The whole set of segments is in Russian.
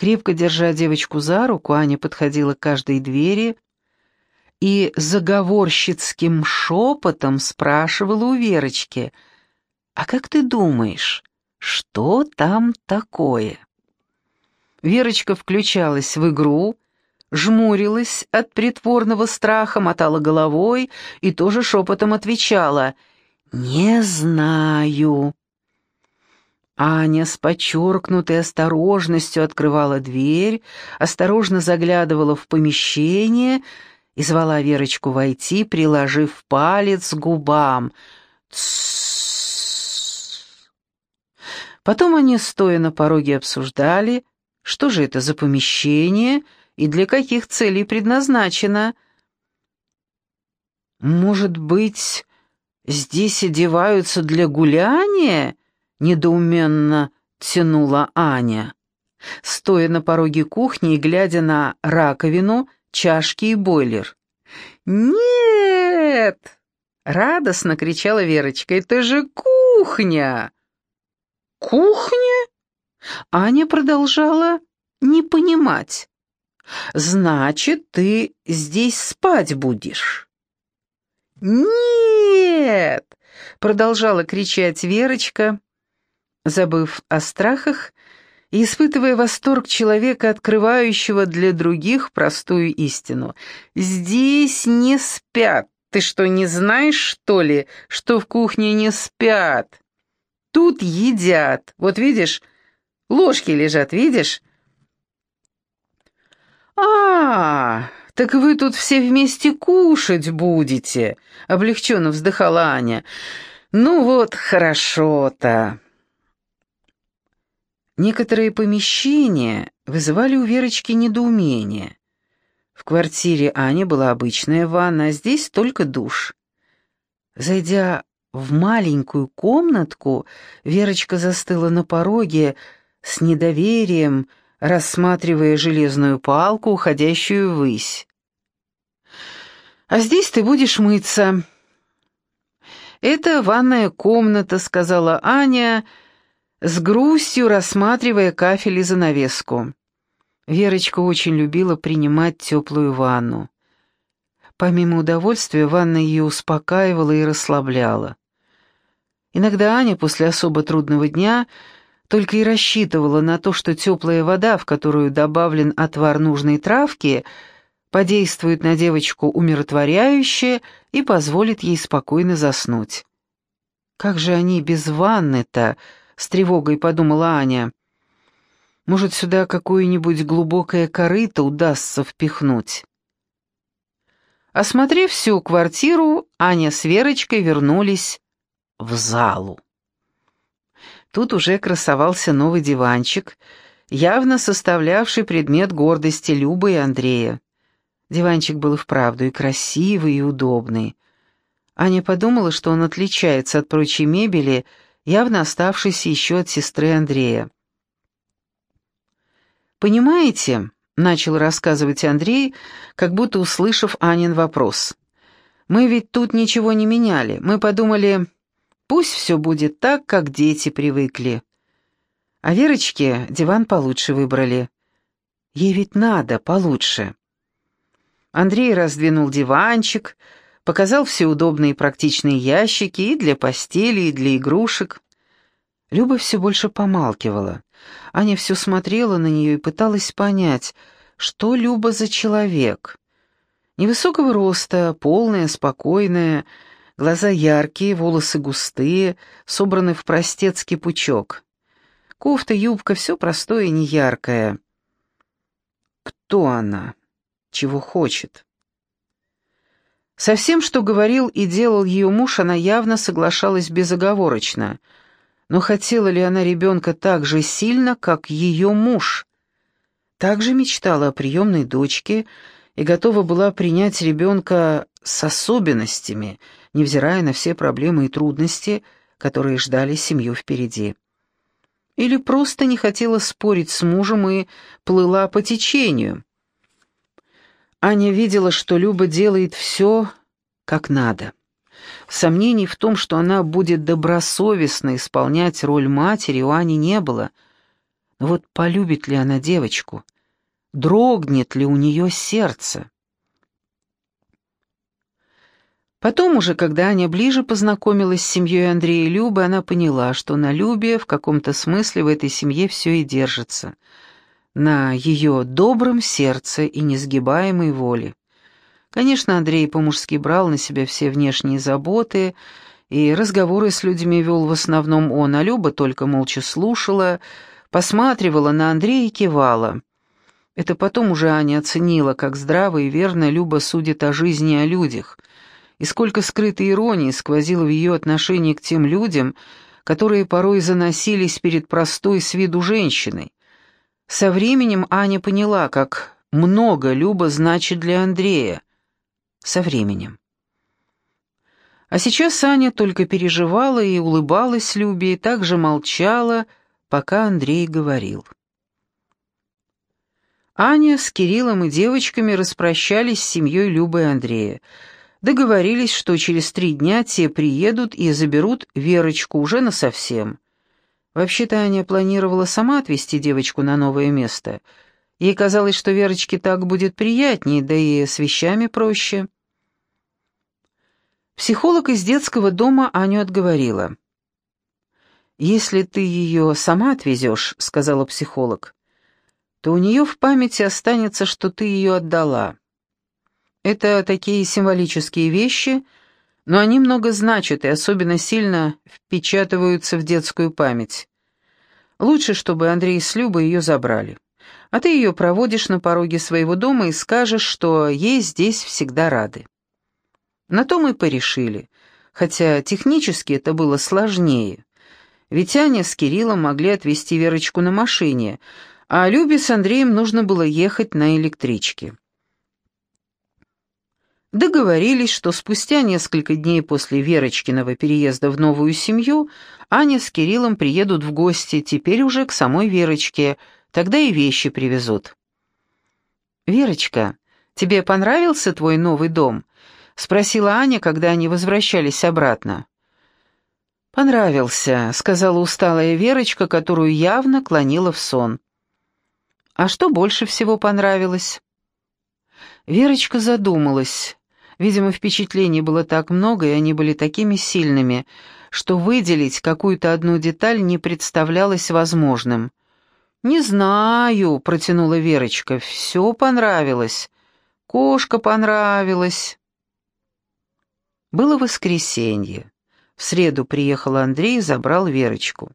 Крепко держа девочку за руку, Аня подходила к каждой двери и заговорщицким шепотом спрашивала у Верочки, «А как ты думаешь, что там такое?» Верочка включалась в игру, жмурилась от притворного страха, мотала головой и тоже шепотом отвечала «Не знаю». Аня с подчеркнутой осторожностью открывала дверь, осторожно заглядывала в помещение и звала Верочку войти, приложив палец к губам. Потом они, стоя на пороге, обсуждали, что же это за помещение и для каких целей предназначено. «Может быть, здесь одеваются для гуляния?» Недоуменно тянула Аня, стоя на пороге кухни и глядя на раковину, чашки и бойлер. «Нет!» — радостно кричала Верочка. «Это же кухня!» «Кухня?» Аня продолжала не понимать. «Значит, ты здесь спать будешь?» «Нет!» — продолжала кричать Верочка, забыв о страхах и испытывая восторг человека, открывающего для других простую истину. «Здесь не спят. Ты что, не знаешь, что ли, что в кухне не спят? Тут едят. Вот видишь, ложки лежат, видишь?» «А, так вы тут все вместе кушать будете», — облегченно вздыхала Аня. «Ну вот, хорошо-то». Некоторые помещения вызывали у Верочки недоумение. В квартире Ани была обычная ванна, а здесь только душ. Зайдя в маленькую комнатку, Верочка застыла на пороге с недоверием, рассматривая железную палку, уходящую ввысь. «А здесь ты будешь мыться». «Это ванная комната», — сказала Аня, — с грустью рассматривая кафель и занавеску. Верочка очень любила принимать теплую ванну. Помимо удовольствия, ванна ее успокаивала и расслабляла. Иногда Аня после особо трудного дня только и рассчитывала на то, что теплая вода, в которую добавлен отвар нужной травки, подействует на девочку умиротворяюще и позволит ей спокойно заснуть. Как же они без ванны-то, с тревогой подумала Аня. Может, сюда какое-нибудь глубокое корыто удастся впихнуть. Осмотрев всю квартиру, Аня с Верочкой вернулись в залу. Тут уже красовался новый диванчик, явно составлявший предмет гордости Любы и Андрея. Диванчик был и вправду и красивый, и удобный. Аня подумала, что он отличается от прочей мебели, явно оставшийся еще от сестры Андрея. «Понимаете», — начал рассказывать Андрей, как будто услышав Анин вопрос, «мы ведь тут ничего не меняли. Мы подумали, пусть все будет так, как дети привыкли. А Верочке диван получше выбрали. Ей ведь надо получше». Андрей раздвинул диванчик, — показал все удобные и практичные ящики и для постели, и для игрушек. Люба все больше помалкивала. Аня все смотрела на нее и пыталась понять, что Люба за человек. Невысокого роста, полная, спокойная, глаза яркие, волосы густые, собраны в простецкий пучок. Кофта, юбка — все простое и неяркое. Кто она? Чего хочет? Со всем, что говорил и делал ее муж, она явно соглашалась безоговорочно. Но хотела ли она ребенка так же сильно, как ее муж? Также мечтала о приемной дочке и готова была принять ребенка с особенностями, невзирая на все проблемы и трудности, которые ждали семью впереди. Или просто не хотела спорить с мужем и плыла по течению – Аня видела, что Люба делает все, как надо. Сомнений в том, что она будет добросовестно исполнять роль матери, у Ани не было. Но вот полюбит ли она девочку? Дрогнет ли у нее сердце? Потом уже, когда Аня ближе познакомилась с семьей Андрея и Любы, она поняла, что на Любе в каком-то смысле в этой семье все и держится. На ее добром сердце и несгибаемой воле. Конечно, Андрей по-мужски брал на себя все внешние заботы, и разговоры с людьми вел в основном он, а Люба только молча слушала, посматривала на Андрея и кивала. Это потом уже Аня оценила, как здраво и верно Люба судит о жизни и о людях — и сколько скрытой иронии сквозило в ее отношении к тем людям, которые порой заносились перед простой с виду женщиной. Со временем Аня поняла, как много Люба значит для Андрея. Со временем. А сейчас Аня только переживала и улыбалась Любе, и также молчала, пока Андрей говорил. Аня с Кириллом и девочками распрощались с семьей Любы и Андрея. Договорились, что через три дня те приедут и заберут Верочку уже насовсем. Вообще-то Аня планировала сама отвезти девочку на новое место. Ей казалось, что Верочке так будет приятнее, да и с вещами проще. Психолог из детского дома Аню отговорила. «Если ты ее сама отвезешь», — сказала психолог, — «то у нее в памяти останется, что ты ее отдала». Это такие символические вещи, но они много значат и особенно сильно впечатываются в детскую память. Лучше, чтобы Андрей с Любой ее забрали. А ты ее проводишь на пороге своего дома и скажешь, что ей здесь всегда рады. На то мы порешили, хотя технически это было сложнее. Ведь Аня с Кириллом могли отвезти Верочку на машине, а Любе с Андреем нужно было ехать на электричке. Договорились, что спустя несколько дней после Верочкиного переезда в новую семью Аня с Кириллом приедут в гости, теперь уже к самой Верочке, тогда и вещи привезут. «Верочка, тебе понравился твой новый дом?» — спросила Аня, когда они возвращались обратно. «Понравился», — сказала усталая Верочка, которую явно клонила в сон. «А что больше всего понравилось?» Верочка задумалась. Видимо, впечатлений было так много, и они были такими сильными, что выделить какую-то одну деталь не представлялось возможным. «Не знаю», — протянула Верочка, — «все понравилось. Кошка понравилась». Было воскресенье. В среду приехал Андрей и забрал Верочку.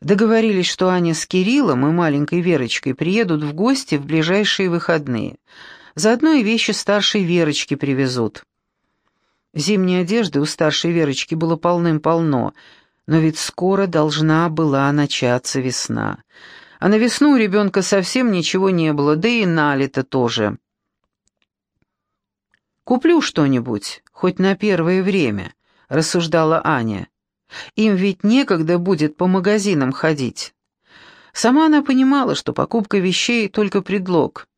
Договорились, что Аня с Кириллом и маленькой Верочкой приедут в гости в ближайшие выходные — Заодно и вещи старшей Верочки привезут. Зимней одежды у старшей Верочки было полным-полно, но ведь скоро должна была начаться весна. А на весну у ребенка совсем ничего не было, да и на лето тоже. «Куплю что-нибудь, хоть на первое время», — рассуждала Аня. «Им ведь некогда будет по магазинам ходить». Сама она понимала, что покупка вещей — только предлог.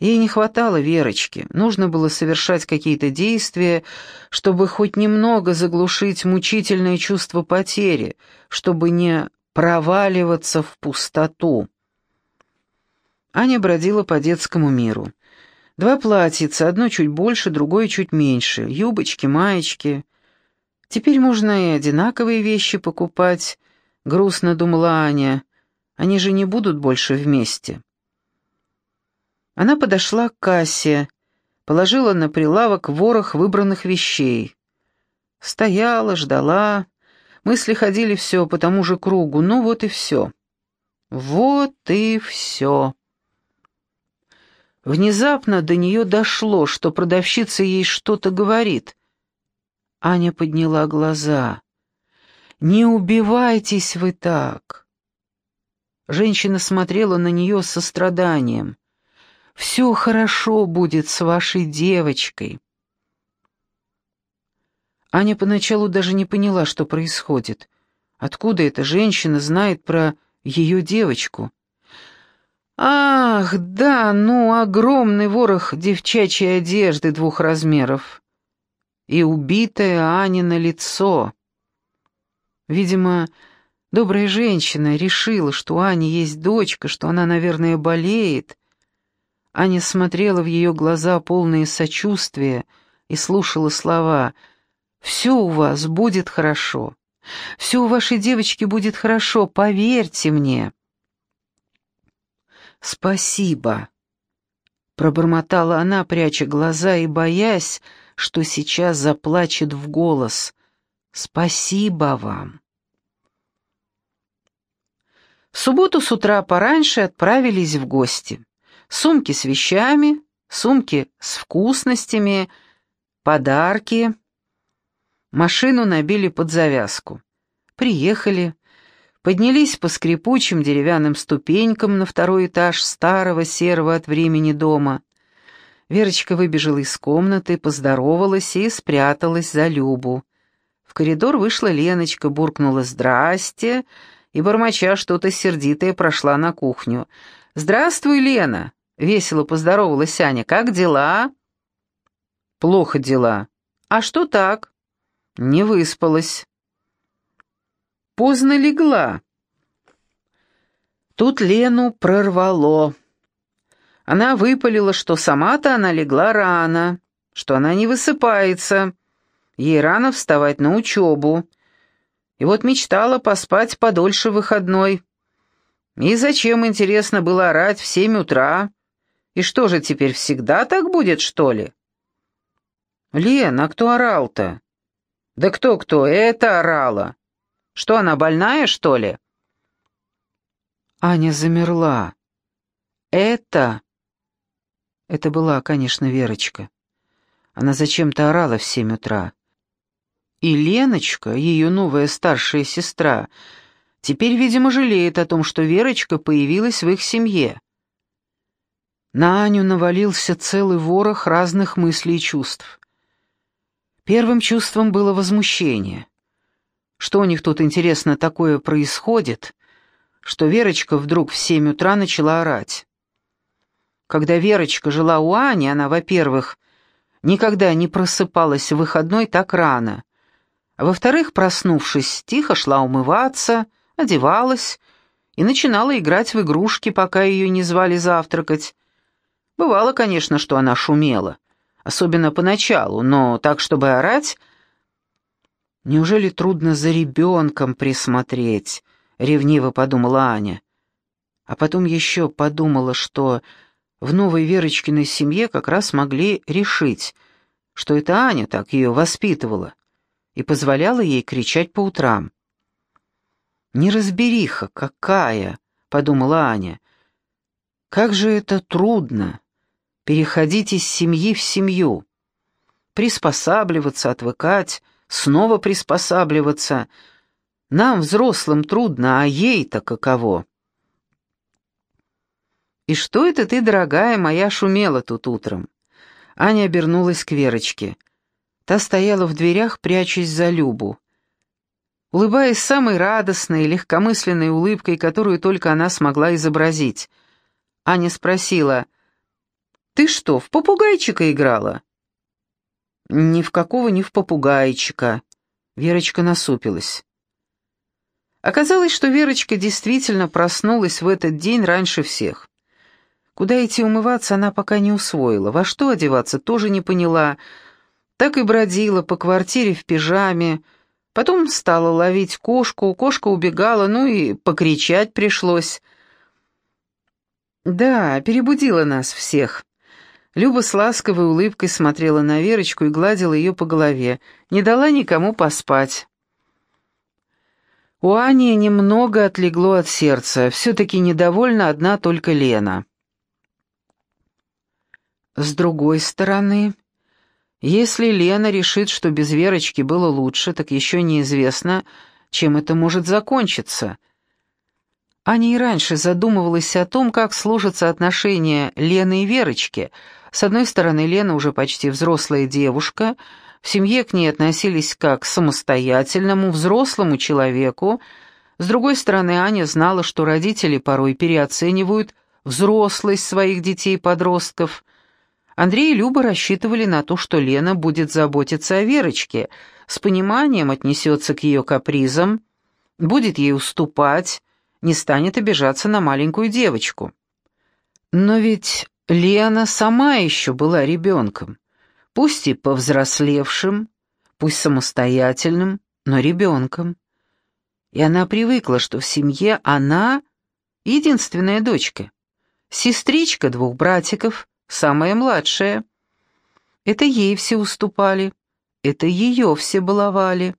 Ей не хватало Верочки, нужно было совершать какие-то действия, чтобы хоть немного заглушить мучительное чувство потери, чтобы не проваливаться в пустоту. Аня бродила по детскому миру. Два платьица, одно чуть больше, другое чуть меньше, юбочки, маечки. Теперь можно и одинаковые вещи покупать, грустно думала Аня. Они же не будут больше вместе. Она подошла к кассе, положила на прилавок ворох выбранных вещей. Стояла, ждала, мысли ходили все по тому же кругу, ну вот и все. Вот и все. Внезапно до нее дошло, что продавщица ей что-то говорит. Аня подняла глаза. «Не убивайтесь вы так!» Женщина смотрела на нее с состраданием. Все хорошо будет с вашей девочкой». Аня поначалу даже не поняла, что происходит. Откуда эта женщина знает про ее девочку? Ах, да, ну, огромный ворох девчачьей одежды двух размеров. И убитое Аня на лицо. Видимо, Добрая женщина решила, что у Ани есть дочка, что она, наверное, болеет. Аня смотрела в ее глаза, полные сочувствия, и слушала слова «Все у вас будет хорошо. Все у вашей девочки будет хорошо, поверьте мне». «Спасибо», — пробормотала она, пряча глаза и боясь, что сейчас заплачет в голос. «Спасибо вам». В субботу с утра пораньше отправились в гости. Сумки с вещами, сумки с вкусностями, подарки. Машину набили под завязку. Приехали, поднялись по скрипучим деревянным ступенькам на второй этаж старого серого от времени дома. Верочка выбежала из комнаты, поздоровалась и спряталась за Любу. В коридор вышла Леночка, буркнула «Здрасте», и, бормоча что-то сердитое, прошла на кухню. «Здравствуй, Лена!» — весело поздоровалась Аня. «Как дела?» «Плохо дела». «А что так?» «Не выспалась». «Поздно легла». Тут Лену прорвало. Она выпалила, что сама-то она легла рано, что она не высыпается, ей рано вставать на учебу, и вот мечтала поспать подольше выходной. И зачем, интересно, было орать в семь утра? И что же теперь всегда так будет, что ли? Лен, а кто орал-то? Да кто-кто, это орала. Что, она больная, что ли? Аня замерла. Это... Это была, конечно, Верочка. Она зачем-то орала в семь утра. И Леночка, ее новая старшая сестра, теперь, видимо, жалеет о том, что Верочка появилась в их семье. На Аню навалился целый ворох разных мыслей и чувств. Первым чувством было возмущение. Что у них тут, интересно, такое происходит, что Верочка вдруг в семь утра начала орать? Когда Верочка жила у Ани, она, во-первых, никогда не просыпалась в выходной так рано, во-вторых, проснувшись, тихо шла умываться, одевалась и начинала играть в игрушки, пока ее не звали завтракать. Бывало, конечно, что она шумела, особенно поначалу, но так, чтобы орать... «Неужели трудно за ребенком присмотреть?» — ревниво подумала Аня. А потом еще подумала, что в новой Верочкиной семье как раз могли решить, что это Аня так ее воспитывала и позволяла ей кричать по утрам. «Неразбериха какая!» — подумала Аня. «Как же это трудно — переходить из семьи в семью, приспосабливаться, отвыкать, снова приспосабливаться. Нам, взрослым, трудно, а ей-то каково?» «И что это ты, дорогая моя, шумела тут утром?» Аня обернулась к Верочке — Та стояла в дверях, прячась за Любу. Улыбаясь самой радостной, легкомысленной улыбкой, которую только она смогла изобразить, Аня спросила, «Ты что, в попугайчика играла?» «Ни в какого, ни в попугайчика», — Верочка насупилась. Оказалось, что Верочка действительно проснулась в этот день раньше всех. Куда идти умываться, она пока не усвоила, во что одеваться тоже не поняла, — так и бродила по квартире в пижаме, потом стала ловить кошку, кошка убегала, ну и покричать пришлось. Да, перебудила нас всех. Люба с ласковой улыбкой смотрела на Верочку и гладила ее по голове, не дала никому поспать. У Ани немного отлегло от сердца, все-таки недовольна одна только Лена. С другой стороны, если Лена решит, что без Верочки было лучше, так еще неизвестно, чем это может закончиться. Аня и раньше задумывалась о том, как сложатся отношения Лены и Верочки. С одной стороны, Лена уже почти взрослая девушка, в семье к ней относились как к самостоятельному, взрослому человеку. С другой стороны, Аня знала, что родители порой переоценивают взрослость своих детей-подростков – Андрей и Люба рассчитывали на то, что Лена будет заботиться о Верочке, с пониманием отнесется к ее капризам, будет ей уступать, не станет обижаться на маленькую девочку. Но ведь Лена сама еще была ребенком, пусть и повзрослевшим, пусть самостоятельным, но ребенком. И она привыкла, что в семье она единственная дочка, сестричка двух братиков, самая младшая. Это ей все уступали, это ее все баловали.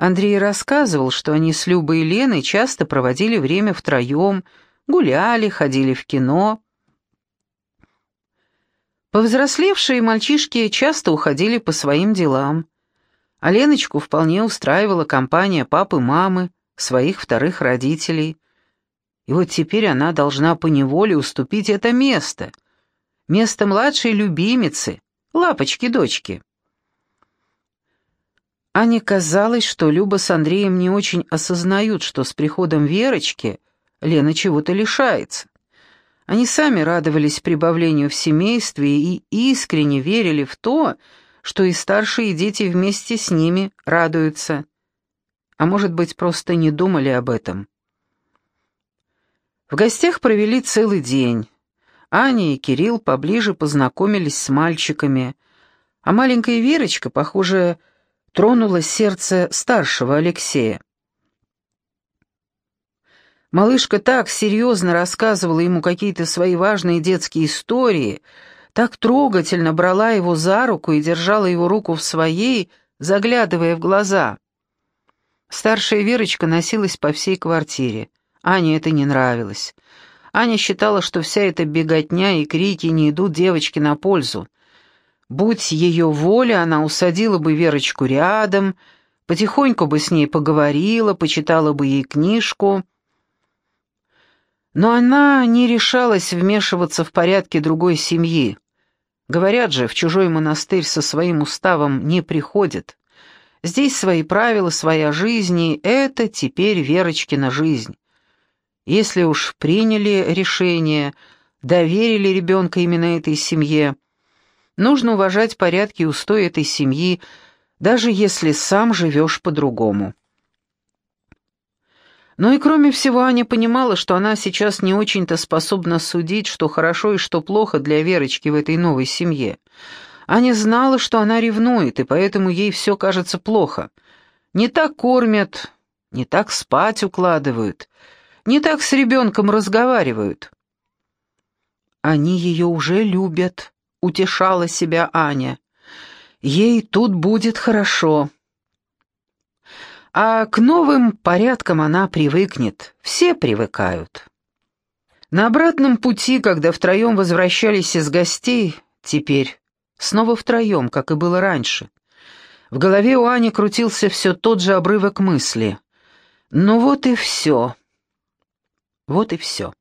Андрей рассказывал, что они с Любой и Леной часто проводили время втроем, гуляли, ходили в кино. Повзрослевшие мальчишки часто уходили по своим делам, а Леночку вполне устраивала компания папы-мамы, своих вторых родителей. И вот теперь она должна поневоле уступить это место, место младшей любимицы, лапочки-дочки. Ане казалось, что Люба с Андреем не очень осознают, что с приходом Верочки Лена чего-то лишается. Они сами радовались прибавлению в семействе и искренне верили в то, что и старшие дети вместе с ними радуются. А может быть, просто не думали об этом. В гостях провели целый день. Аня и Кирилл поближе познакомились с мальчиками, а маленькая Верочка, похоже, тронуло сердце старшего Алексея. Малышка так серьезно рассказывала ему какие-то свои важные детские истории, так трогательно брала его за руку и держала его руку в своей, заглядывая в глаза. Старшая Верочка носилась по всей квартире. Ане это не нравилось. Аня считала, что вся эта беготня и крики не идут девочке на пользу. Будь ее воля, она усадила бы Верочку рядом, потихоньку бы с ней поговорила, почитала бы ей книжку. Но она не решалась вмешиваться в порядки другой семьи. Говорят же, в чужой монастырь со своим уставом не приходят. Здесь свои правила, своя жизнь, и это теперь Верочкина жизнь. Если уж приняли решение, доверили ребенка именно этой семье — Нужно уважать порядки и устои этой семьи, даже если сам живешь по-другому. Но и кроме всего Аня понимала, что она сейчас не очень-то способна судить, что хорошо и что плохо для Верочки в этой новой семье. Аня знала, что она ревнует, и поэтому ей все кажется плохо. Не так кормят, не так спать укладывают, не так с ребенком разговаривают. Они ее уже любят, — утешала себя Аня. «Ей тут будет хорошо». А к новым порядкам она привыкнет, все привыкают. На обратном пути, когда втроем возвращались из гостей, теперь снова втроем, как и было раньше, в голове у Ани крутился все тот же обрывок мысли. «Ну вот и все. Вот и все».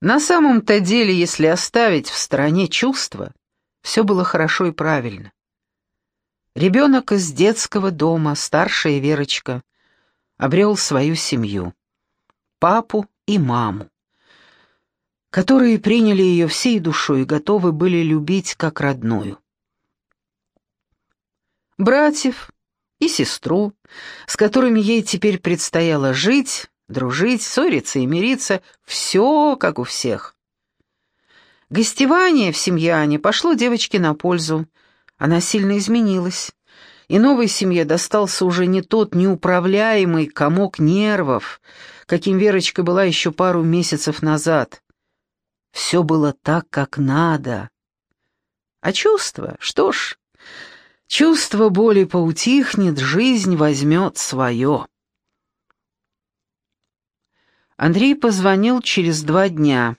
На самом-то деле, если оставить в стороне чувства, все было хорошо и правильно. Ребенок из детского дома, старшая Верочка, обрел свою семью, папу и маму, которые приняли ее всей душой и готовы были любить как родную. Братьев и сестру, с которыми ей теперь предстояло жить, Дружить, ссориться и мириться — все как у всех. Гостевание в семье Ани пошло девочке на пользу. Она сильно изменилась. И новой семье достался уже не тот неуправляемый комок нервов, каким Верочка была еще пару месяцев назад. Все было так, как надо. А чувство? Что ж, чувство боли поутихнет, жизнь возьмет свое. Андрей позвонил через два дня.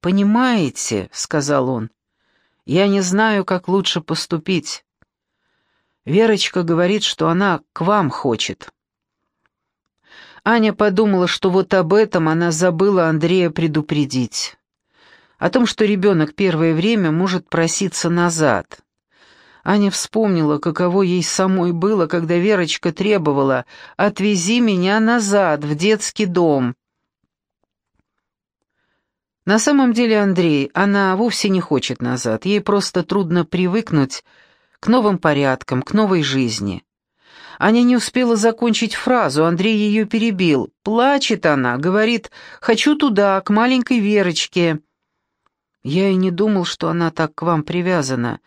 «Понимаете», — сказал он, — «я не знаю, как лучше поступить. Верочка говорит, что она к вам хочет». Аня подумала, что вот об этом она забыла Андрея предупредить. О том, что ребенок первое время может проситься назад. Аня вспомнила, каково ей самой было, когда Верочка требовала «отвези меня назад, в детский дом». На самом деле, Андрей, она вовсе не хочет назад, ей просто трудно привыкнуть к новым порядкам, к новой жизни. Аня не успела закончить фразу, Андрей ее перебил. Плачет она, говорит, «Хочу туда, к маленькой Верочке». Я и не думал, что она так к вам привязана.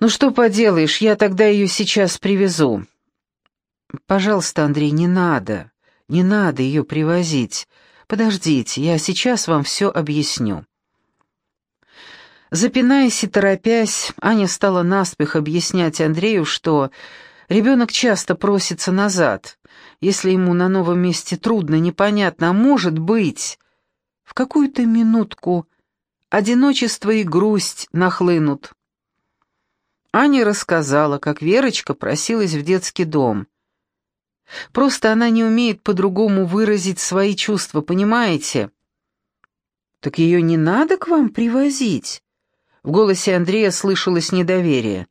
Ну что поделаешь, я тогда ее сейчас привезу. Пожалуйста, Андрей, не надо, не надо ее привозить. Подождите, я сейчас вам все объясню. Запинаясь и торопясь, Аня стала наспех объяснять Андрею, что ребенок часто просится назад, если ему на новом месте трудно, непонятно, а может быть, в какую-то минутку одиночество и грусть нахлынут. Аня рассказала, как Верочка просилась в детский дом. Просто она не умеет по-другому выразить свои чувства, понимаете? «Так ее не надо к вам привозить?» В голосе Андрея слышалось недоверие.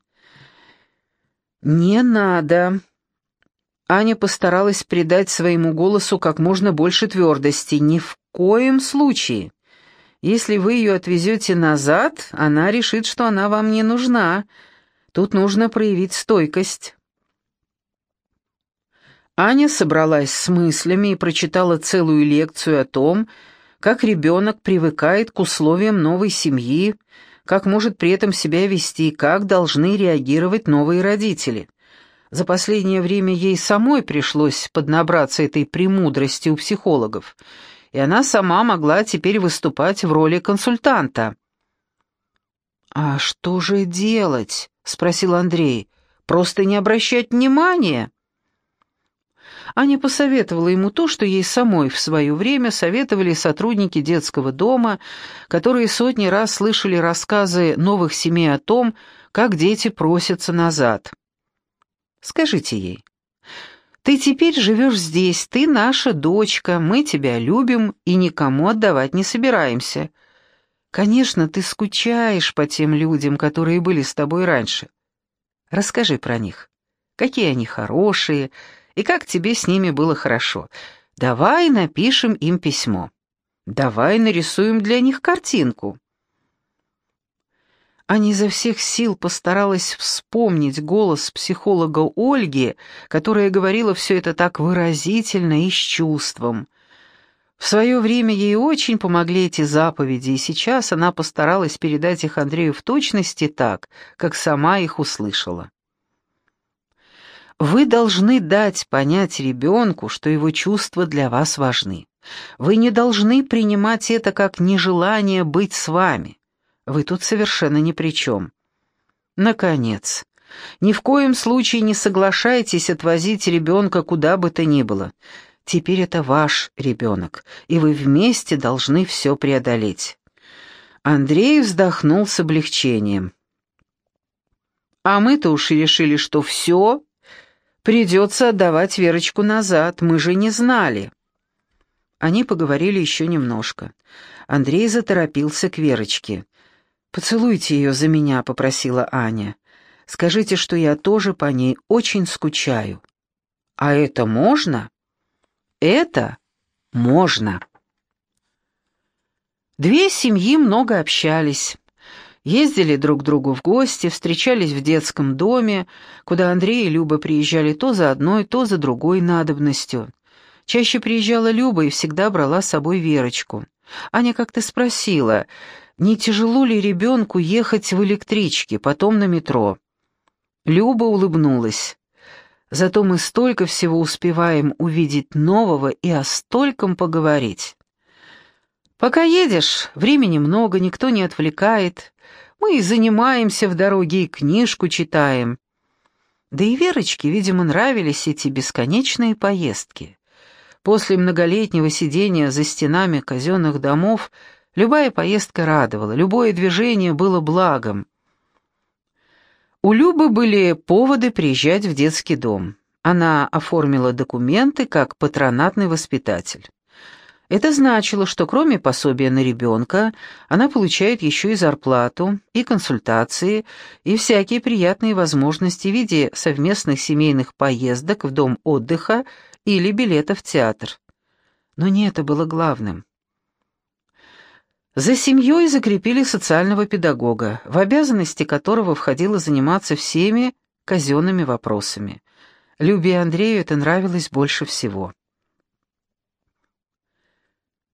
«Не надо». Аня постаралась придать своему голосу как можно больше твердости. «Ни в коем случае. Если вы ее отвезете назад, она решит, что она вам не нужна. Тут нужно проявить стойкость». Аня собралась с мыслями и прочитала целую лекцию о том, как ребенок привыкает к условиям новой семьи, как может при этом себя вести, как должны реагировать новые родители. За последнее время ей самой пришлось поднабраться этой премудрости у психологов, и она сама могла теперь выступать в роли консультанта. «А что же делать?» — спросил Андрей. «Просто не обращать внимания?» Аня посоветовала ему то, что ей самой в свое время советовали сотрудники детского дома, которые сотни раз слышали рассказы новых семей о том, как дети просятся назад. Скажите ей, «Ты теперь живешь здесь, ты наша дочка, мы тебя любим и никому отдавать не собираемся. Конечно, ты скучаешь по тем людям, которые были с тобой раньше. Расскажи про них. Какие они хорошие, и как тебе с ними было хорошо. Давай напишем им письмо. Давай нарисуем для них картинку». Аня изо всех сил постаралась вспомнить голос психолога Ольги, которая говорила все это так выразительно и с чувством. В свое время ей очень помогли эти заповеди, и сейчас она постаралась передать их Андрею в точности так, как сама их услышала. Вы должны дать понять ребенку, что его чувства для вас важны. Вы не должны принимать это как нежелание быть с вами. Вы тут совершенно ни при чем. Наконец, ни в коем случае не соглашайтесь отвозить ребенка куда бы то ни было. Теперь это ваш ребенок, и вы вместе должны все преодолеть. Андрей вздохнул с облегчением. А мы-то уж и решили, что все Придется отдавать Верочку назад, мы же не знали». Они поговорили еще немножко. Андрей заторопился к Верочке. «Поцелуйте ее за меня», — попросила Аня. «Скажите, что я тоже по ней очень скучаю». «А это можно?» «Это можно». Две семьи много общались. Ездили друг к другу в гости, встречались в детском доме, куда Андрей и Люба приезжали то за одной, то за другой надобностью. Чаще приезжала Люба и всегда брала с собой Верочку. Аня как-то спросила, не тяжело ли ребенку ехать в электричке, потом на метро. Люба улыбнулась. Зато мы столько всего успеваем увидеть нового и о стольком поговорить. Пока едешь, времени много, никто не отвлекает. Мы и занимаемся в дороге, и книжку читаем. Да и Верочке, видимо, нравились эти бесконечные поездки. После многолетнего сидения за стенами казенных домов любая поездка радовала, любое движение было благом. У Любы были поводы приезжать в детский дом. Она оформила документы как патронатный воспитатель. Это значило, что кроме пособия на ребенка, она получает еще и зарплату, и консультации, и всякие приятные возможности в виде совместных семейных поездок в дом отдыха или билета в театр. Но не это было главным. За семьей закрепили социального педагога, в обязанности которого входило заниматься всеми казенными вопросами – Любе Андрею это нравилось больше всего.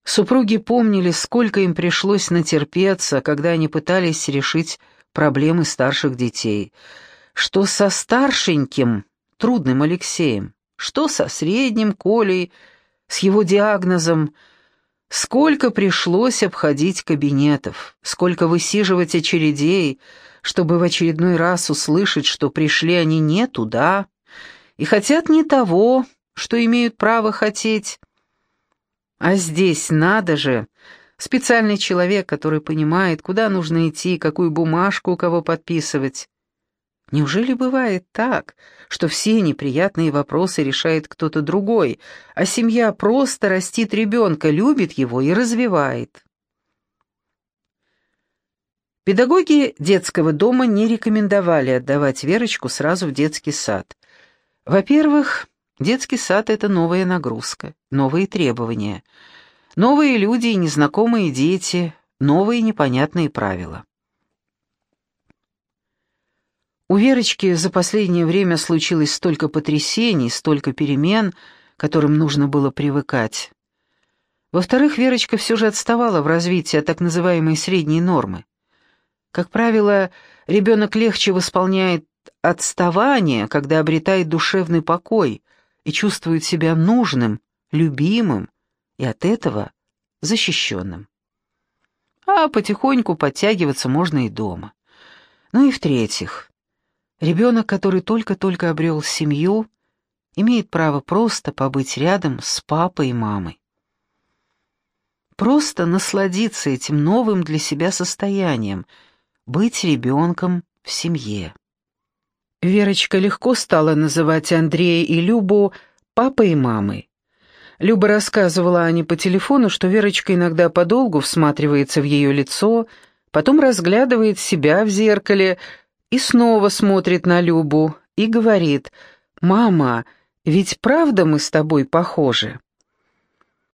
Супруги помнили, сколько им пришлось натерпеться, когда они пытались решить проблемы старших детей. Что со старшеньким, трудным Алексеем, что со средним Колей, с его диагнозом, сколько пришлось обходить кабинетов, сколько высиживать очередей, чтобы в очередной раз услышать, что пришли они не туда и хотят не того, что имеют право хотеть, а здесь надо же, специальный человек, который понимает, куда нужно идти, какую бумажку у кого подписывать. Неужели бывает так, что все неприятные вопросы решает кто-то другой, а семья просто растит ребенка, любит его и развивает? Педагоги детского дома не рекомендовали отдавать Верочку сразу в детский сад. Во-первых, Детский сад — это новая нагрузка, новые требования, новые люди и незнакомые дети, новые непонятные правила. У Верочки за последнее время случилось столько потрясений, столько перемен, которым нужно было привыкать. Во-вторых, Верочка все же отставала в развитии от так называемой средней нормы. Как правило, ребенок легче восполняет отставание, когда обретает душевный покой, и чувствует себя нужным, любимым и от этого защищенным. А потихоньку подтягиваться можно и дома. Ну и в-третьих, ребенок, который только-только обрел семью, имеет право просто побыть рядом с папой и мамой. Просто насладиться этим новым для себя состоянием, быть ребенком в семье. Верочка легко стала называть Андрея и Любу папой и мамой. Люба рассказывала Ане по телефону, что Верочка иногда подолгу всматривается в ее лицо, потом разглядывает себя в зеркале и снова смотрит на Любу и говорит «Мама, ведь правда мы с тобой похожи?»